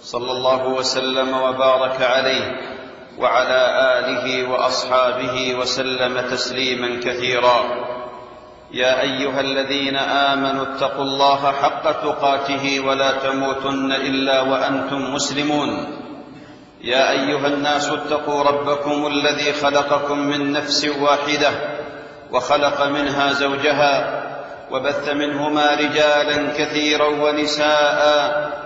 صلى الله وسلم وبارك عليه وعلى آله وأصحابه وسلم تسليما كثيرا. يا أيها الذين آمنوا اتقوا الله حق تقاته ولا تموتن إلا وأنتم مسلمون. يا أيها الناس اتقوا ربكم الذي خلقكم من نفس واحدة وخلق منها زوجها وبث منهما رجالا كثيرا ونساء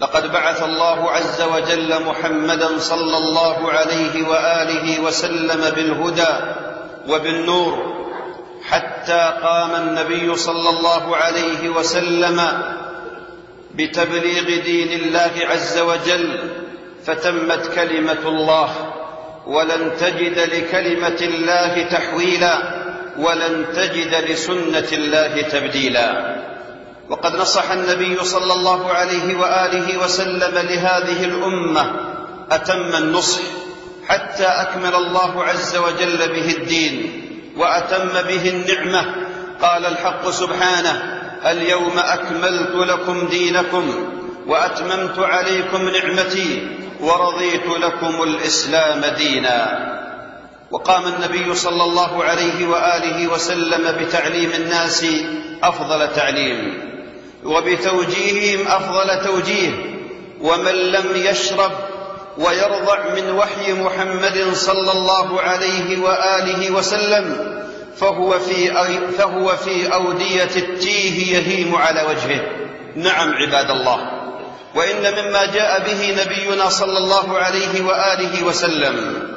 لقد بعث الله عز وجل محمدا صلى الله عليه وآله وسلم بالهدى وبالنور حتى قام النبي صلى الله عليه وسلم بتبليغ دين الله عز وجل فتمت كلمة الله ولن تجد لكلمة الله تحويلا ولن تجد لسنة الله تبديلا. وقد نصح النبي صلى الله عليه وآله وسلم لهذه الأمة أتم النصح حتى أكمل الله عز وجل به الدين وأتم به النعمة. قال الحق سبحانه اليوم أكملت لكم دينكم وأتممت عليكم نعمتي ورضيت لكم الإسلام دينا. وقام النبي صلى الله عليه وآله وسلم بتعليم الناس أفضل تعليم. وبتوجيههم أفضل توجيه ومن لم يشرب ويرضع من وحي محمد صلى الله عليه وآله وسلم فهو في فهو في أودية التيه يهيم على وجهه. نعم عباد الله. وإن مما جاء به نبينا صلى الله عليه وآله وسلم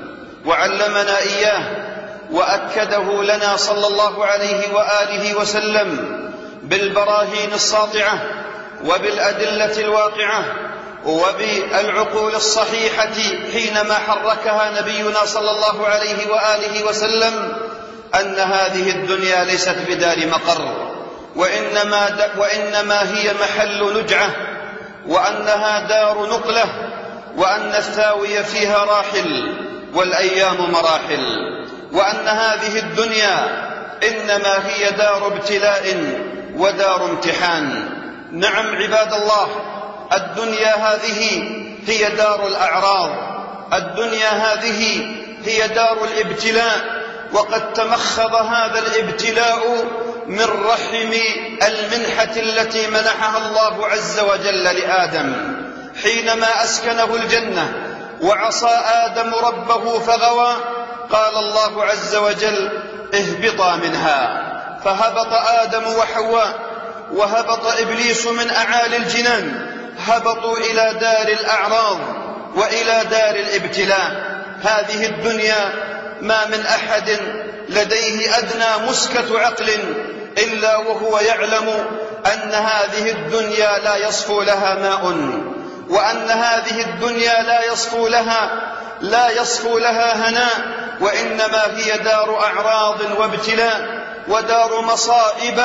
وعلمنا إياه وأكده لنا صلى الله عليه وآله وسلم بالبراهين الساطعة وبالأدلة الواقعة وبالعقول الصحيحة حينما حركها نبينا صلى الله عليه وآله وسلم أن هذه الدنيا ليست بدار مقر وإنما وإنما هي محل نجعة وأنها دار نقلة وأن الثاوي فيها راحل والأيام مراحل وأن هذه الدنيا إنما هي دار ابتلاء ودار امتحان. نعم عباد الله الدنيا هذه هي دار الاعراض الدنيا هذه هي دار الإبتلاء. وقد تمخض هذا الإبتلاء من رحم المنحة التي منحها الله عز وجل لآدم. حينما أسكنه الجنة وعصى آدم ربه فغوى قال الله عز وجل اهبطا منها. فهبط آدم وحواء وهبط إبليس من أعالي الجنان هبطوا إلى دار الأعراض وإلى دار الإبتلاء. هذه الدنيا ما من أحد لديه أدنى مسكة عقل إلا وهو يعلم أن هذه الدنيا لا يصفو لها ماء وأن هذه الدنيا لا يصفو لها لا يصفو لها هناء وإنما هي دار أعراض وابتلاء. ودار مصائب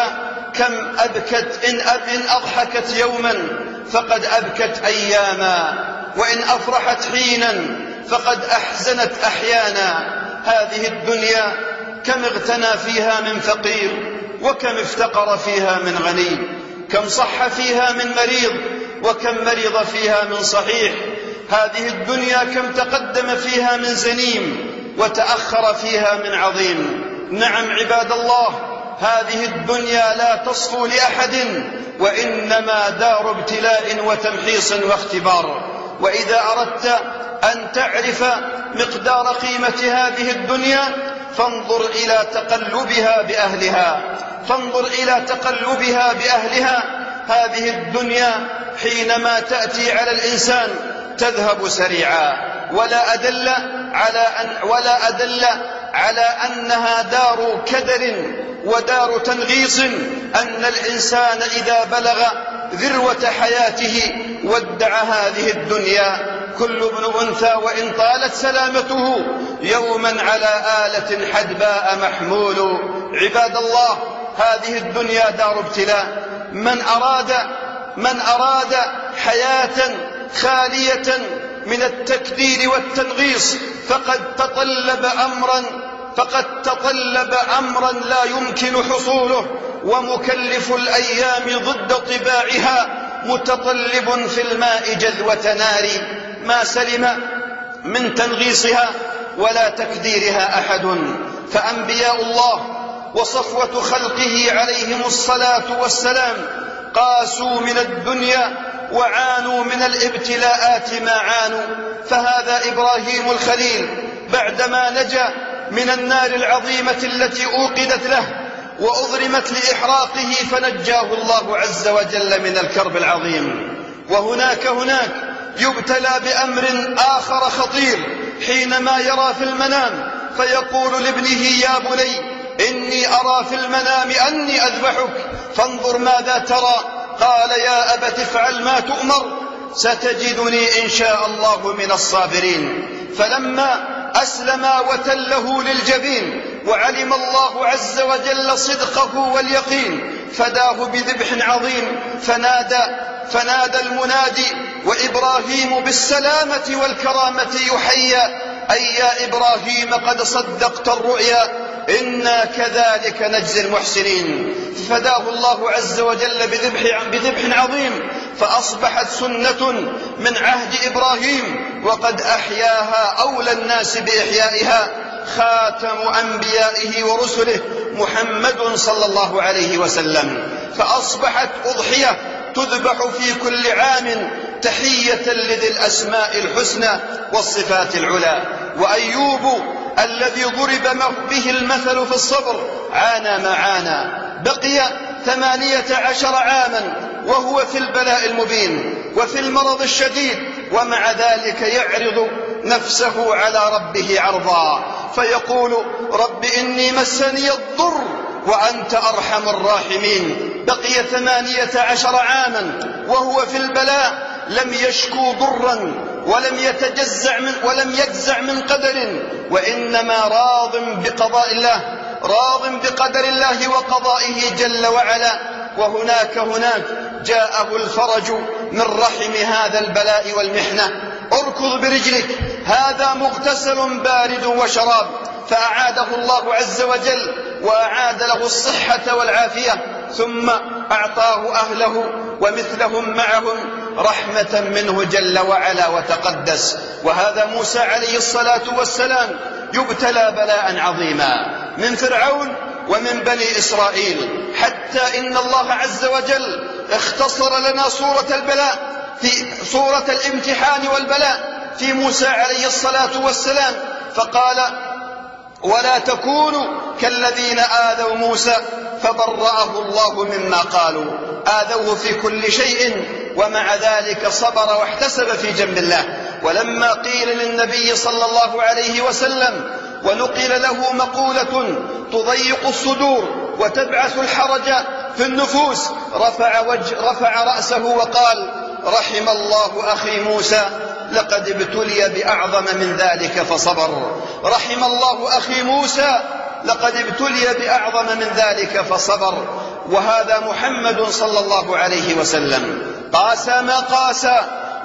كم أبكت إن إن أضحكت يوما فقد أبكت أياما. وإن أفرحت حينا فقد أحزنت أحيانا. هذه الدنيا كم اغتنى فيها من فقير وكم افتقر فيها من غني. كم صح فيها من مريض وكم مرض فيها من صحيح. هذه الدنيا كم تقدم فيها من زنيم وتأخر فيها من عظيم. نعم عباد الله هذه الدنيا لا تصفو لأحد وإنما دار ابتلاء وتمحيص واختبار. وإذا أردت أن تعرف مقدار قيمة هذه الدنيا فانظر إلى تقلبها بأهلها. فانظر إلى تقلبها بأهلها. هذه الدنيا حينما تأتي على الإنسان تذهب سريعا. ولا أدل على أن ولا أدل على أنها دار كدر ودار تنغيص أن الإنسان إذا بلغ ذروة حياته ودع هذه الدنيا. كل ابن أنثى وإن طالت سلامته يوما على آلة حدباء محمول. عباد الله هذه الدنيا دار ابتلاء. من أراد من أراد حياة خالية من التكدير والتنغيص فقد تطلب أمرا فقد تطلب أمرا لا يمكن حصوله ومكلف الأيام ضد طباعها متطلب في الماء جذوة نار ما سلم من تنغيصها ولا تكديرها أحد. فأنبياء الله وصفوة خلقه عليهم الصلاة والسلام قاسوا من الدنيا وعانوا من الابتلاءات ما عانوا. فهذا إبراهيم الخليل بعدما نجا من النار العظيمة التي أوقدت له وأضرمت لإحراقه فنجاه الله عز وجل من الكرب العظيم. وهناك هناك يبتلى بأمر آخر خطير حينما يرى في المنام فيقول لابنه يا بني إني أرى في المنام أني أذبحك فانظر ماذا ترى. قال يا أبت افعل ما تؤمر ستجدني إن شاء الله من الصابرين. فلما أسلم وتله للجبين وعلم الله عز وجل صدقه واليقين فداه بذبح عظيم فنادى فنادى المنادي وإبراهيم بالسلامة والكرامة يحيى أي يا إبراهيم قد صدقت الرؤيا إنا كذلك نجزي المحسنين. فداه الله عز وجل بذبح, بذبح عظيم. فأصبحت سنة من عهد إبراهيم. وقد أحياها أولى الناس بإحيائها خاتم أنبيائه ورسله محمد صلى الله عليه وسلم. فأصبحت أضحية تذبح في كل عام تحية لذي الأسماء الحسنى والصفات العلى. وأيوب الذي ضرب به المثل في الصبر. عانى ما عانى. بقي ثمانية عشر عاما وهو في البلاء المبين وفي المرض الشديد ومع ذلك يعرض نفسه على ربه عرضا. فيقول رب إني مسني الضر وأنت أرحم الراحمين. بقي ثمانية عشر عاما وهو في البلاء لم يشكو ضرا ولم يتجزع من ولم يجزع من قدر وإنما راض بقضاء الله راض بقدر الله وقضائه جل وعلا. وهناك هناك جاءه الفرج من رحم هذا البلاء والمحنة. اركض برجلك هذا مغتسل بارد وشراب. فأعاده الله عز وجل وأعاد له الصحة والعافية ثم أعطاه أهله ومثلهم معهم. رحمة منه جل وعلا وتقدس. وهذا موسى عليه الصلاة والسلام يبتلى بلاء عظيما من فرعون ومن بني إسرائيل. حتى إن الله عز وجل اختصر لنا صورة البلاء في صورة الامتحان والبلاء في موسى عليه الصلاة والسلام. فقال ولا تكونوا كالذين آذوا موسى فبرأه الله مما قالوا. آذوه في كل شيء ومع ذلك صبر واحتسب في جنب الله. ولما قيل للنبي صلى الله عليه وسلم ونقل له مقولة تضيق الصدور وتبعث الحرج في النفوس رفع, وجه رفع رأسه وقال رحم الله أخي موسى لقد ابتلي بأعظم من ذلك فصبر. رحم الله أخي موسى لقد ابتلي بأعظم من ذلك فصبر. وهذا محمد صلى الله عليه وسلم. قاس ما قاس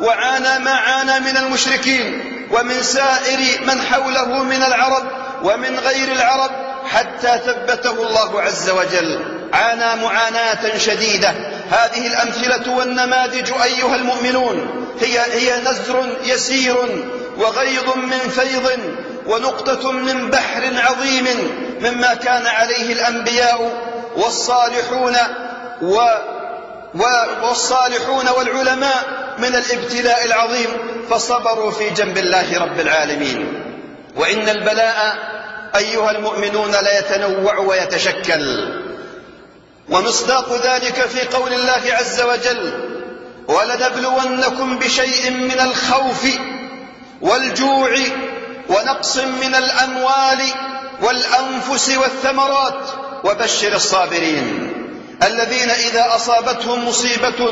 وعانى ما عانى من المشركين ومن سائر من حوله من العرب ومن غير العرب حتى ثبته الله عز وجل. عانى معاناة شديدة. هذه الأمثلة والنماذج أيها المؤمنون. هي هي نزر يسير وغيض من فيض ونقطة من بحر عظيم مما كان عليه الأنبياء والصالحون و والصالحون والعلماء من الابتلاء العظيم فصبروا في جنب الله رب العالمين. وإن البلاء أيها المؤمنون لا يتنوع ويتشكل. ومصداق ذلك في قول الله عز وجل ولنبلونكم بشيء من الخوف والجوع ونقص من الأموال والأنفس والثمرات وبشر الصابرين. الذين إذا أصابتهم مصيبة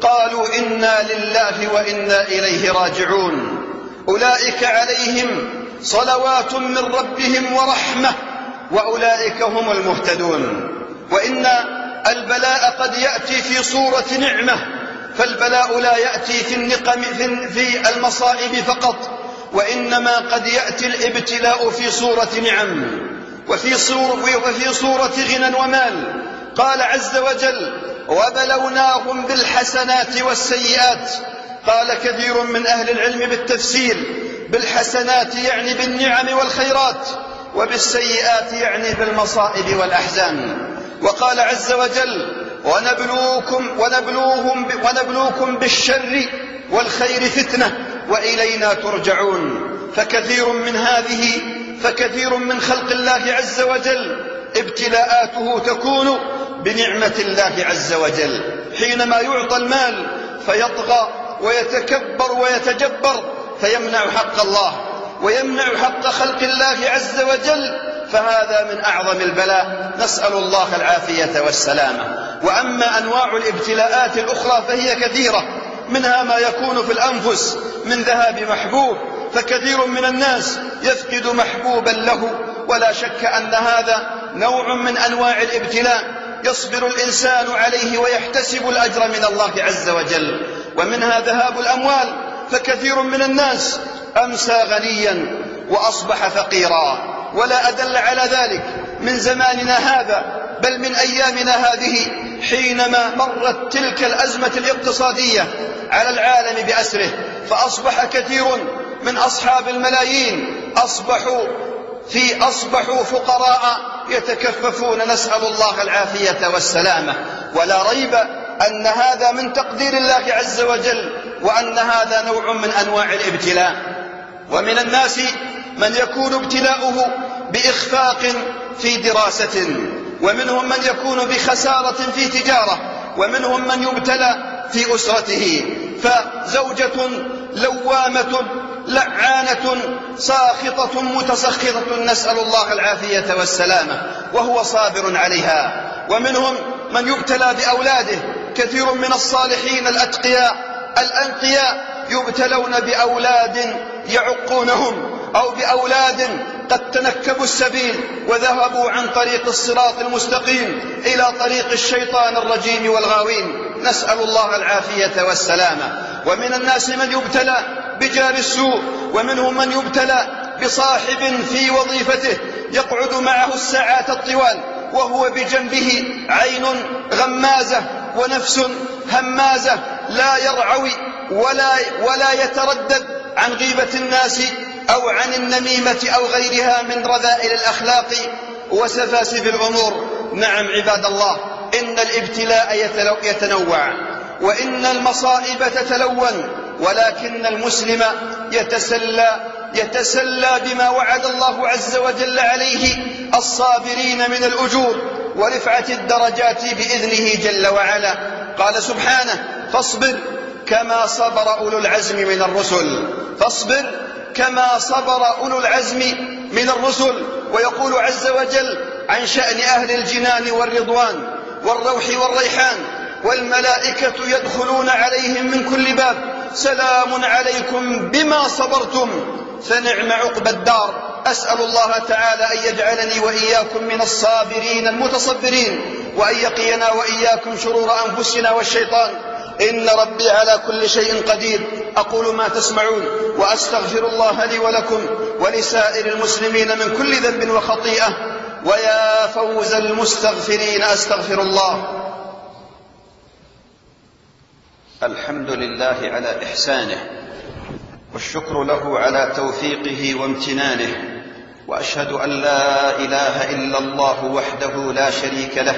قالوا إنا لله وإنا إليه راجعون. أولئك عليهم صلوات من ربهم ورحمة وأولئك هم المهتدون. وإن البلاء قد يأتي في صورة نعمة فالبلاء لا يأتي في النقم في المصائب فقط وإنما قد يأتي الإبتلاء في صورة نعم وفي صورة, وفي صورة غنى ومال. قال عز وجل وبلوناهم بالحسنات والسيئات قال كثير من أهل العلم بالتفسير بالحسنات يعني بالنعم والخيرات وبالسيئات يعني بالمصائب والأحزان وقال عز وجل ونبلوكم ونبلوهم ونبلوكم بالشر والخير فتنة وإلينا ترجعون فكثير من هذه فكثير من خلق الله عز وجل ابتلاءاته تكون بنعمة الله عز وجل. حينما يعطى المال فيطغى ويتكبر ويتجبر فيمنع حق الله ويمنع حق خلق الله عز وجل. فهذا من أعظم البلاء. نسأل الله العافية والسلامة. وأما أنواع الابتلاءات الأخرى فهي كثيرة. منها ما يكون في الأنفس من ذهاب محبوب فكثير من الناس يفقد محبوبا له. ولا شك أن هذا نوع من أنواع الابتلاء. يصبر الإنسان عليه ويحتسب الأجر من الله عز وجل. ومنها ذهاب الأموال فكثير من الناس أمسى غنيا وأصبح فقيرا. ولا أدل على ذلك من زماننا هذا بل من أيامنا هذه حينما مرت تلك الأزمة الاقتصادية على العالم بأسره. فأصبح كثير من أصحاب الملايين أصبحوا في أصبحوا فقراء يتكففون نسأل الله العافية والسلامة. ولا ريب أن هذا من تقدير الله عز وجل وأن هذا نوع من أنواع الابتلاء. ومن الناس من يكون ابتلاؤه بإخفاق في دراسة ومنهم من يكون بخسارة في تجارة ومنهم من يبتلى في أسرته. فزوجة لوامة لعانة ساخطة متسخطة. نسأل الله العافية والسلامة وهو صابر عليها. ومنهم من يبتلى بأولاده. كثير من الصالحين الأتقياء الأنقياء يبتلون بأولاد يعقونهم أو بأولاد قد تنكبوا السبيل وذهبوا عن طريق الصراط المستقيم إلى طريق الشيطان الرجيم والغاوين. نسأل الله العافية والسلامة. ومن الناس من يبتلى بجار السوء ومنهم من يبتلى بصاحب في وظيفته يقعد معه الساعات الطوال وهو بجنبه عين غمازة ونفس همازة لا يرعوي ولا, ولا يتردد عن غيبة الناس أو عن النميمة أو غيرها من رذائل الأخلاق وسفاسف الأمور. نعم عباد الله إن الابتلاء يتنوع وإن المصائب تتلون ولكن المسلم يتسلى يتسلى بما وعد الله عز وجل عليه الصابرين من الأجور ورفعة الدرجات بإذنه جل وعلا. قال سبحانه فاصبر كما صبر أولو العزم من الرسل. فاصبر كما صبر أولو العزم من الرسل. ويقول عز وجل عن شأن أهل الجنان والرضوان والروح والريحان والملائكة يدخلون عليهم من كل باب سلام عليكم بما صبرتم فنعم عقبى الدار. أسأل الله تعالى أن يجعلني وإياكم من الصابرين المتصبرين وأن يقينا وإياكم شرور أنفسنا والشيطان. إن ربي على كل شيء قدير. أقول ما تسمعون وأستغفر الله لي ولكم ولسائر المسلمين من كل ذنب وخطيئة. ويا فوز المستغفرين أستغفر الله. الحمد لله على إحسانه والشكر له على توفيقه وامتنانه وأشهد أن لا إله إلا الله وحده لا شريك له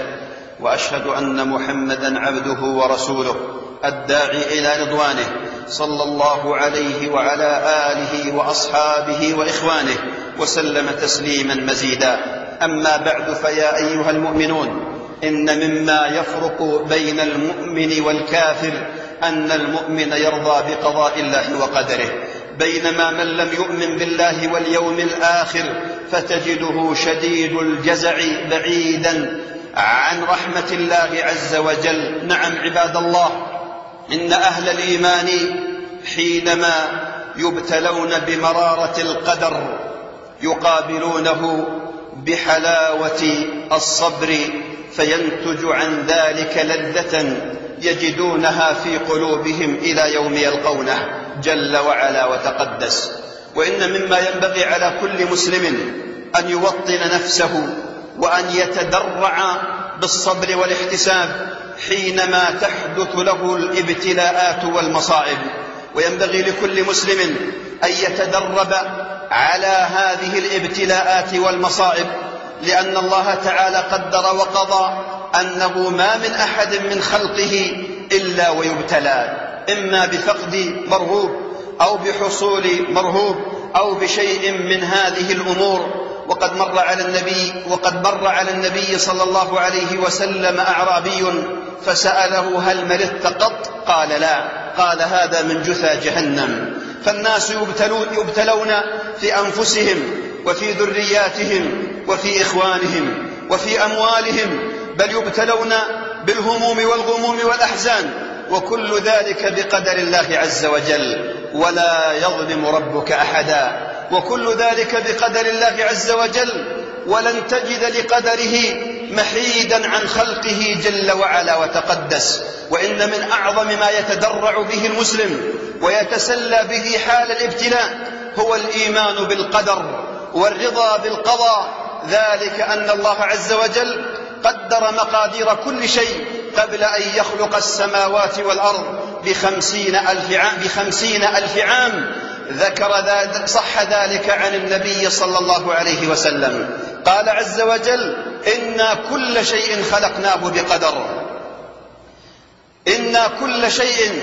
وأشهد أن محمدا عبده ورسوله الداعي إلى رضوانه صلى الله عليه وعلى آله وأصحابه وإخوانه وسلم تسليما مزيدا. أما بعد فيا أيها المؤمنون إن مما يفرق بين المؤمن والكافر أن المؤمن يرضى بقضاء الله وقدره بينما من لم يؤمن بالله واليوم الآخر فتجده شديد الجزع بعيدا عن رحمة الله عز وجل. نعم عباد الله إن أهل الإيمان حينما يبتلون بمرارة القدر يقابلونه بحلاوة الصبر فينتج عن ذلك لذة يجدونها في قلوبهم إلى يوم يلقونه جل وعلا وتقدس. وإن مما ينبغي على كل مسلم أن يوطن نفسه وأن يتدرع بالصبر والاحتساب حينما تحدث له الابتلاءات والمصائب. وينبغي لكل مسلم أن يتدرب على هذه الابتلاءات والمصائب لأن الله تعالى قدر وقضى أنه ما من أحد من خلقه إلا ويبتلى إما بفقد مرهوب أو بحصول مرهوب أو بشيء من هذه الأمور. وقد مر على النبي وقد مر على النبي صلى الله عليه وسلم أعرابي فسأله هل مرضت قط؟ قال لا قال هذا من جثى جهنم. فالناس يبتلون, يبتلون في أنفسهم وفي ذرياتهم وفي إخوانهم وفي أموالهم بل يبتلون بالهموم والغموم والأحزان وكل ذلك بقدر الله عز وجل ولا يظلم ربك أحدا. وكل ذلك بقدر الله عز وجل ولن تجد لقدره محيدا عن خلقه جل وعلا وتقدس. وإن من أعظم ما يتدرع به المسلم ويتسلى به حال الابتلاء هو الإيمان بالقدر والرضا بالقضاء. ذلك أن الله عز وجل قدر مقادير كل شيء قبل أن يخلق السماوات والأرض بخمسين ألف عام, بخمسين ألف عام. ذكر ذلك صح ذلك عن النبي صلى الله عليه وسلم. قال عز وجل إنا كل شيء خلقناه بقدر. إنا كل شيء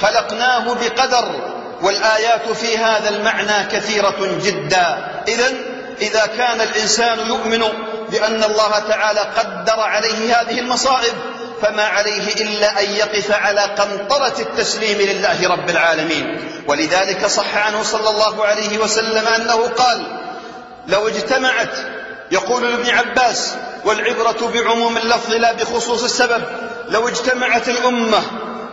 خلقناه بقدر والآيات في هذا المعنى كثيرة جدا. إذا إذا كان الإنسان يؤمن بأن الله تعالى قدر عليه هذه المصائب فما عليه إلا أن يقف على قنطرة التسليم لله رب العالمين. ولذلك صح عنه صلى الله عليه وسلم أنه قال لو اجتمعت يقول لابن عباس والعبرة بعموم اللفظ لا بخصوص السبب لو اجتمعت الأمة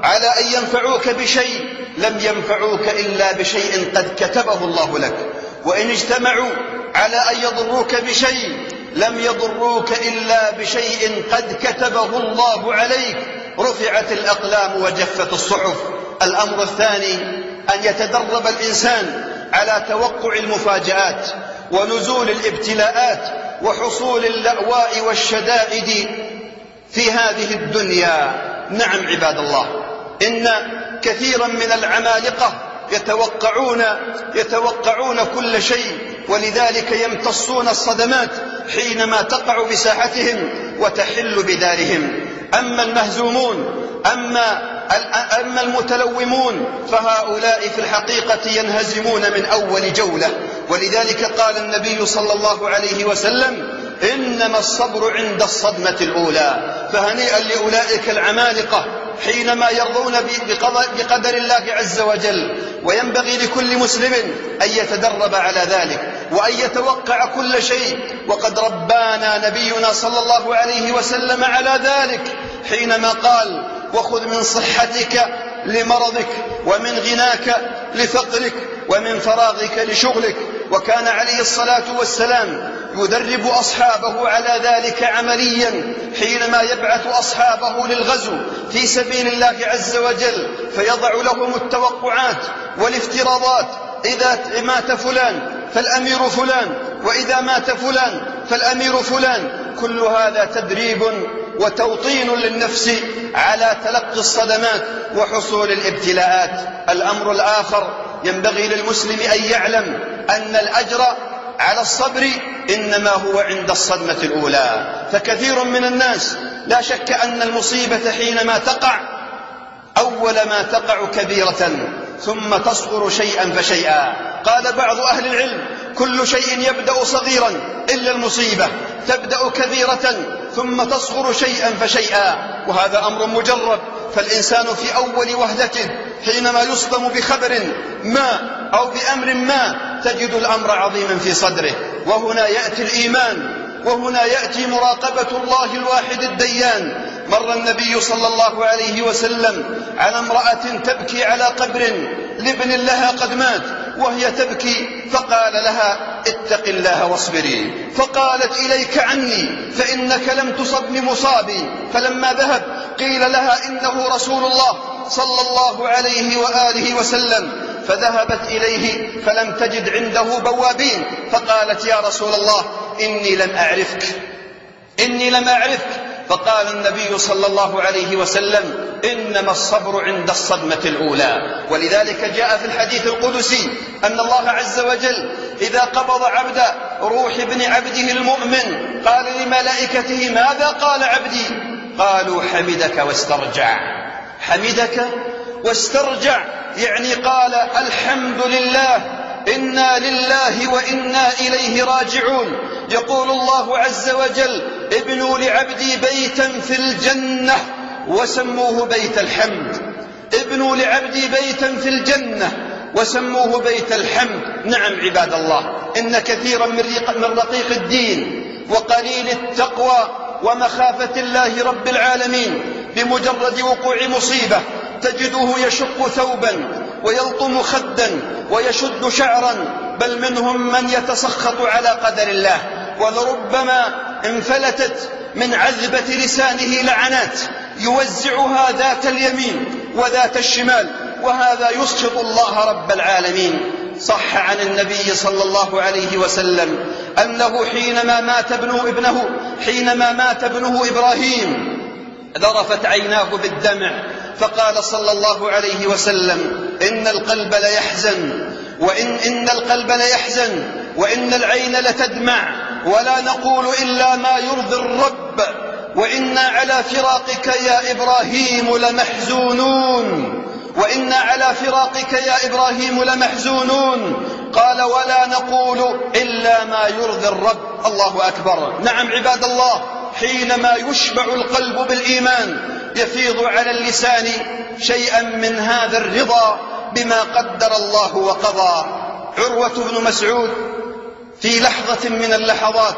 على أن ينفعوك بشيء لم ينفعوك إلا بشيء قد كتبه الله لك. وإن اجتمعوا على أن يضروك بشيء لم يضروك إلا بشيء قد كتبه الله عليك. رفعت الأقلام وجفت الصحف. الأمر الثاني أن يتدرب الإنسان على توقع المفاجآت ونزول الابتلاءات وحصول اللأواء والشدائد في هذه الدنيا. نعم عباد الله. إن كثيرا من العمالقة يتوقعون يتوقعون كل شيء ولذلك يمتصون الصدمات حينما تقع بساحتهم وتحل بدارهم أما المهزومون أما أما المتلومون فهؤلاء في الحقيقة ينهزمون من أول جولة. ولذلك قال النبي صلى الله عليه وسلم إنما الصبر عند الصدمة الأولى. فهنيئا لأولئك العمالقة حينما يرضون بقدر الله عز وجل وينبغي لكل مسلم أن يتدرب على ذلك وأن يتوقع كل شيء. وقد ربانا نبينا صلى الله عليه وسلم على ذلك حينما قال وخذ من صحتك لمرضك ومن غناك لفقرك ومن فراغك لشغلك وكان عليه الصلاة والسلام يدرب أصحابه على ذلك عمليا حينما يبعث أصحابه للغزو في سبيل الله عز وجل فيضع لهم التوقعات والافتراضات. إذا مات فلان فالأمير فلان وإذا مات فلان فالأمير فلان. كل هذا تدريب وتوطين للنفس على تلقي الصدمات وحصول الابتلاءات. الأمر الآخر ينبغي للمسلم أن يعلم أن الأجر على الصبر إنما هو عند الصدمة الأولى. فكثير من الناس لا شك أن المصيبة حينما تقع أول ما تقع كبيرة ثم تصغر شيئا فشيئا. قال بعض أهل العلم كل شيء يبدأ صغيرا إلا المصيبة تبدأ كبيرة ثم تصغر شيئا فشيئا. وهذا أمر مجرد فالإنسان في أول وهدته حينما يصدم بخبر ما أو بأمر ما تجد الأمر عظيما في صدره. وهنا يأتي الإيمان. وهنا يأتي مراقبة الله الواحد الديان. مر النبي صلى الله عليه وسلم على امرأة تبكي على قبر لابن لها قد مات وهي تبكي فقال لها اتق الله واصبري. فقالت إليك عني فإنك لم تصب بمصابي فلما ذهب قيل لها إنه رسول الله صلى الله عليه وآله وسلم. فذهبت إليه فلم تجد عنده بوابين فقالت يا رسول الله إني لم أعرفك. إني لم أعرفك. فقال النبي صلى الله عليه وسلم إنما الصبر عند الصدمة الأولى. ولذلك جاء في الحديث القدسي أن الله عز وجل إذا قبض عبد روح ابن عبده المؤمن قال لملائكته ماذا قال عبدي؟ قالوا حمدك واسترجع. حمدك واسترجع. يعني قال الحمد لله إنا لله وإنا إليه راجعون. يقول الله عز وجل ابنوا لعبدي بيتا في الجنة وسموه بيت الحمد. ابنوا لعبدي بيتا في الجنة وسموه بيت الحمد. نعم عباد الله إن كثيرا من رقيق الدين وقليل التقوى ومخافة الله رب العالمين بمجرد وقوع مصيبة تجده يشق ثوبا ويلطم خدا ويشد شعرا بل منهم من يتسخط على قدر الله. ولربما انفلتت من عذبة لسانه لعنات يوزعها ذات اليمين وذات الشمال. وهذا يسخط الله رب العالمين. صح عن النبي صلى الله عليه وسلم أنه حينما مات ابنه ابنه حينما مات ابنه إبراهيم ذرفت عيناه بالدمع فقال صلى الله عليه وسلم إن القلب ليحزن وإن إن القلب ليحزن وإن العين لتدمع ولا نقول إلا ما يرضي الرب وإنا على فراقك يا إبراهيم لمحزونون وإنا على فراقك يا إبراهيم لمحزونون قال ولا نقول إلا ما يرضي الرب. الله أكبر. نعم عباد الله حينما يشبع القلب بالإيمان يفيض على اللسان شيئا من هذا الرضا بما قدر الله وقضى. عروة بن مسعود في لحظة من اللحظات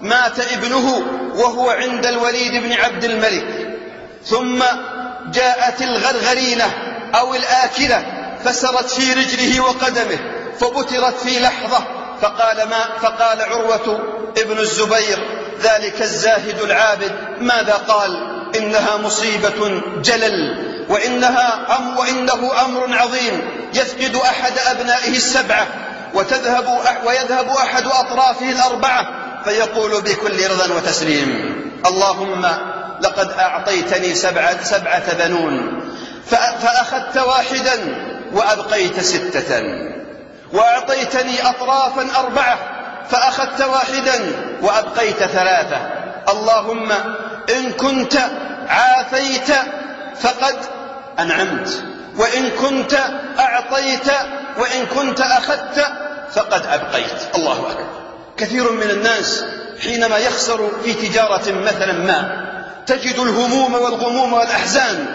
مات ابنه وهو عند الوليد بن عبد الملك. ثم جاءت الغرغرينة أو الآكلة فسرت في رجله وقدمه فبترت في لحظة. فقال ما فقال عروة ابن الزبير ذلك الزاهد العابد ماذا قال؟ إنها مصيبة جلل وإنها أم وإنه أمر عظيم. يفقد أحد أبنائه السبعة وتذهب ويذهب أحد أطرافه الأربعة فيقول بكل رضا وتسليم اللهم لقد أعطيتني سبعة, سبعة بنون فأخذت واحدا وأبقيت ستة وأعطيتني أطرافا أربعة فأخذت واحدا وأبقيت ثلاثة. اللهم إن كنت عافيت فقد أنعمت وإن كنت أعطيت وإن كنت أخذت فقد أبقيت. الله أكبر. كثير من الناس حينما يخسر في تجارة مثلا ما تجد الهموم والغموم والأحزان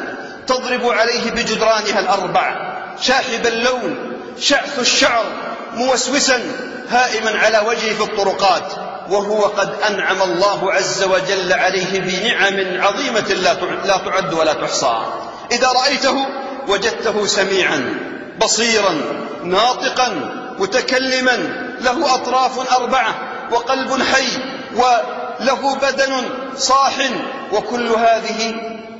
تضرب عليه بجدرانها الأربع. شاحب اللون شعث الشعر موسوسا هائما على وجهه في الطرقات. وهو قد أنعم الله عز وجل عليه بنعم عظيمة لا تعد ولا تحصى. إذا رأيته وجدته سميعا بصيرا ناطقا متكلما له أطراف أربعة وقلب حي وله بدن صاح وكل هذه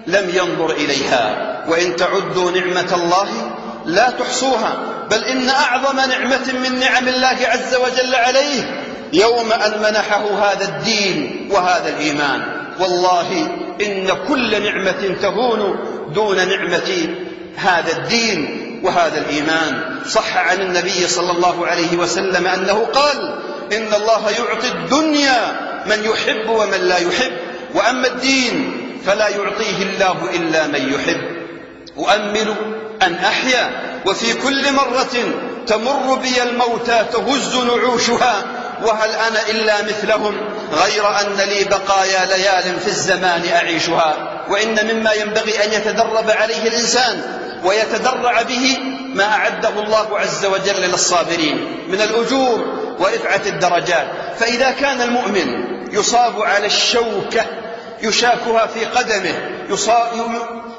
لم ينظر إليها. وإن تعدوا نعمة الله لا تحصوها بل إن أعظم نعمة من نعم الله عز وجل عليه يوم أن منحه هذا الدين وهذا الإيمان. والله إن كل نعمة تهون دون نعمة هذا الدين وهذا الإيمان. صح عن النبي صلى الله عليه وسلم أنه قال إن الله يعطي الدنيا من يحب ومن لا يحب وأما الدين فلا يعطيه الله إلا من يحب. أؤمل أن أحيا وفي كل مرة تمر بي الموتى تهز نعوشها وهل أنا إلا مثلهم غير أن لي بقايا ليال في الزمان أعيشها؟ وإن مما ينبغي أن يتدرب عليه الإنسان ويتدرع به ما أعده الله عز وجل للصابرين من الأجور ورفعة الدرجات. فإذا كان المؤمن يصاب على الشوكة يشاكها في قدمه يصاب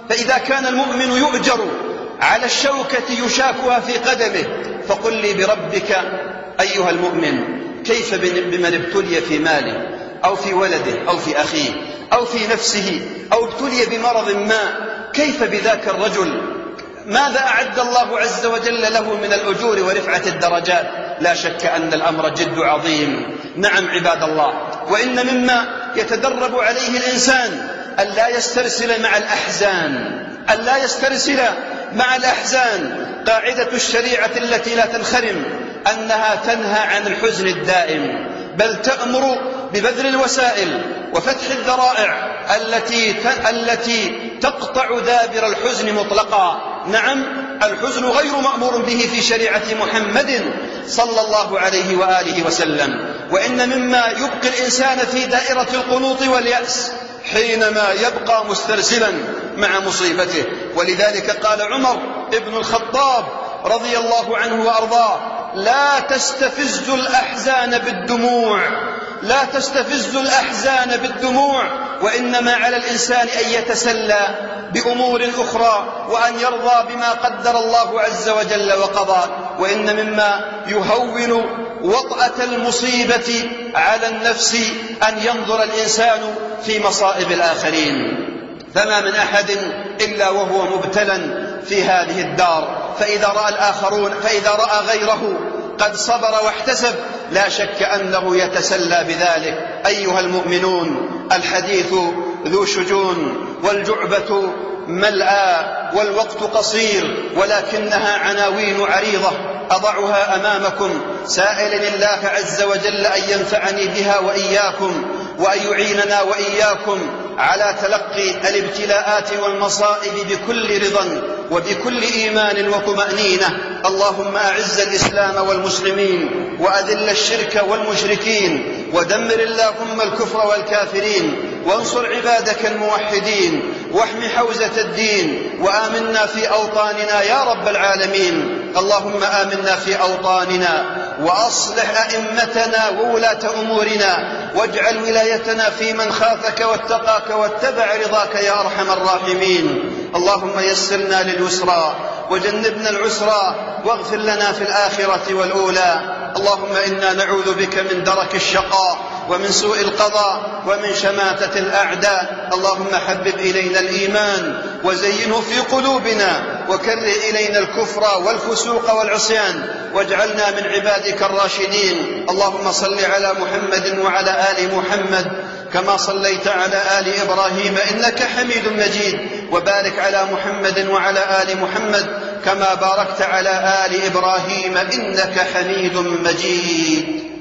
فإذا كان المؤمن يؤجر على الشوكة يشاكها في قدمه فقل لي بربك أيها المؤمن. كيف بمن ابتلي في ماله أو في ولده أو في أخيه أو في نفسه أو ابتلي بمرض ما؟ كيف بذاك الرجل؟ ماذا أعد الله عز وجل له من الأجور ورفعة الدرجات؟ لا شك أن الأمر جد عظيم. نعم عباد الله. وإن مما يتدرب عليه الإنسان أن لا يسترسل مع الأحزان. أن لا يسترسل مع الأحزان. قاعدة الشريعة التي لا تنخرم. أنها تنهى عن الحزن الدائم بل تأمر ببذل الوسائل وفتح الذرائع التي التي تقطع دابر الحزن مطلقا. نعم الحزن غير مأمور به في شريعة محمد صلى الله عليه وآله وسلم. وإن مما يبقي الإنسان في دائرة القنوط واليأس حينما يبقى مسترسلا مع مصيبته. ولذلك قال عمر ابن الخطاب رضي الله عنه وأرضاه لا تستفز الأحزان بالدموع. لا تستفز الأحزان بالدموع وإنما على الإنسان أن يتسلى بأمور أخرى وأن يرضى بما قدر الله عز وجل وقضى. وإن مما يهون وطأة المصيبة على النفس أن ينظر الإنسان في مصائب الآخرين. فما من أحد إلا وهو مبتلى في هذه الدار فإذا رأى الآخرون فإذا رأى غيره قد صبر واحتسب لا شك أنه يتسلى بذلك. أيها المؤمنون الحديث ذو شجون والجعبة ملأى والوقت قصير ولكنها عناوين عريضة. أضعها أمامكم. سائلا الله عز وجل أن ينفعني بها وإياكم وأن يعيننا وإياكم على تلقي الابتلاءات والمصائب بكل رضا. وبكل إيمان وطمأنينة. اللهم أعز الإسلام والمسلمين وأذل الشرك والمشركين ودمر اللهم الكفر والكافرين وانصر عبادك الموحدين واحم حوزة الدين وآمنا في أوطاننا يا رب العالمين. اللهم آمنا في أوطاننا وأصلح أئمتنا وولاة أمورنا واجعل ولايتنا في من خافك واتقاك واتبع رضاك يا أرحم الراحمين. اللهم يسرنا لليسرى وجنبنا العسرى واغفر لنا في الآخرة والأولى. اللهم إنا نعوذ بك من درك الشقاء ومن سوء القضاء ومن شماتة الأعداء. اللهم حبب إلينا الإيمان وزينه في قلوبنا وكره إلينا الكفر والفسوق والعصيان واجعلنا من عبادك الراشدين. اللهم صل على محمد وعلى آل محمد كما صليت على آل إبراهيم إنك حميد مجيد. وبارك على محمد وعلى آل محمد كما باركت على آل إبراهيم إنك حميد مجيد.